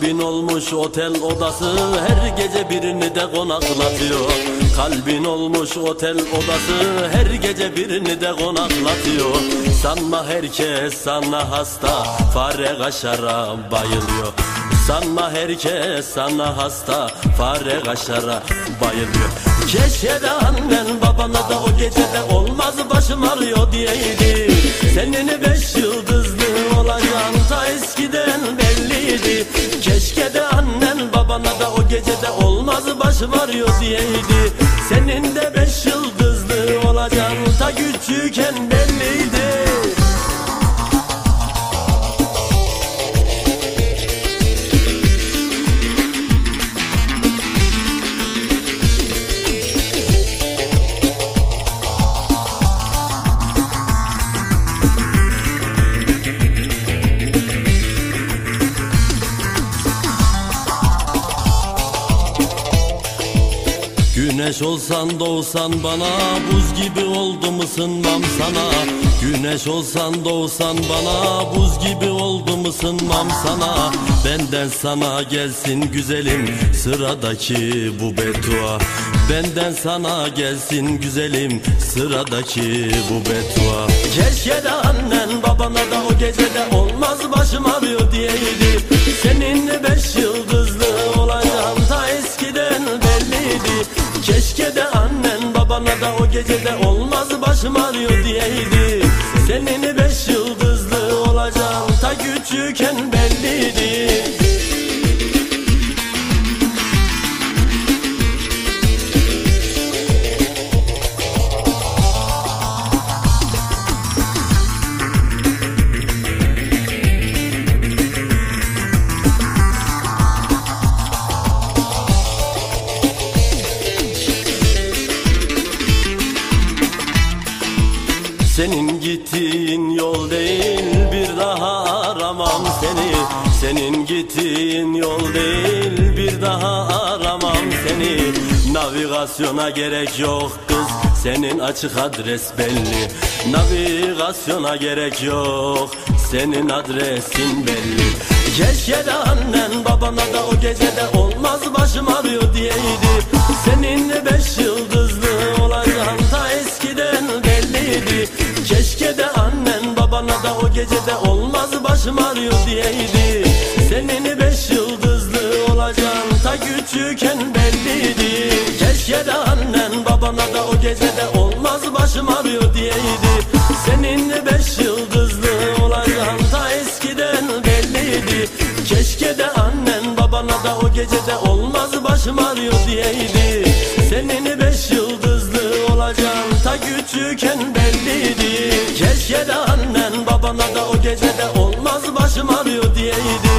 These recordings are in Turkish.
Kalbin olmuş otel odası her gece birini de konaklatıyor. Kalbin olmuş otel odası her gece birini de konaklatıyor. Sanma herkes sana hasta fare kaşara bayılıyor. Sanma herkes sana hasta fare kaşara bayılıyor. Keşke de annen babana da o gecede olmaz başım ağrıyor diyeydi. Senin beş yıldızlı olmaz başım ağrıyor diyeydi. Senin de beş yıldızlı olacağın ta küçükken belliydi Güneş olsan doğsan bana Buz gibi oldum ısınmam sana? Güneş olsan doğsan bana Buz gibi oldum ısınmam sana? Benden sana gelsin güzelim Sıradaki bu beddua Benden sana gelsin güzelim Sıradaki bu beddua Keşke de annen babana da o gecede Olmaz başım ağrıyor diyeydi belliydi Keşke de annen babana da o gecede olmaz başım ağrıyor diyeydi. Senin beş yıldızlı olacağım ta küçükken belliydi Senin gittiğin yol değil bir daha aramam seni. Senin gittiğin yol değil bir daha aramam seni. Navigasyona gerek yok kız senin açık adres belli. Navigasyona gerek yok senin adresin belli. Keşke de annen babana da o gecede olmaz başım ağrıyor diyeydi. Senin beş yıldızlı gecede olmaz başım ağrıyor diyeydi. Senin beş yıldızlı olacağın ta küçükken belliydi. Keşke de annen babana da o gecede olmaz başım ağrıyor diyeydi. Senin beş yıldızlı olacağın ta eskiden belliydi. Keşke de annen babana da o gecede olmaz başım ağrıyor diyeydi. Senin beş yıldızlı olacağın ta küçükken belliydi. Keşke de annen gecede olmaz başım ağrıyor diyeydi.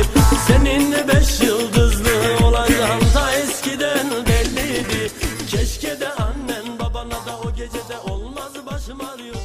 Seninle beş yıldızlı olacağım da eskiden belliydi. Keşke de annen babana da o gecede olmaz başım ağrıyor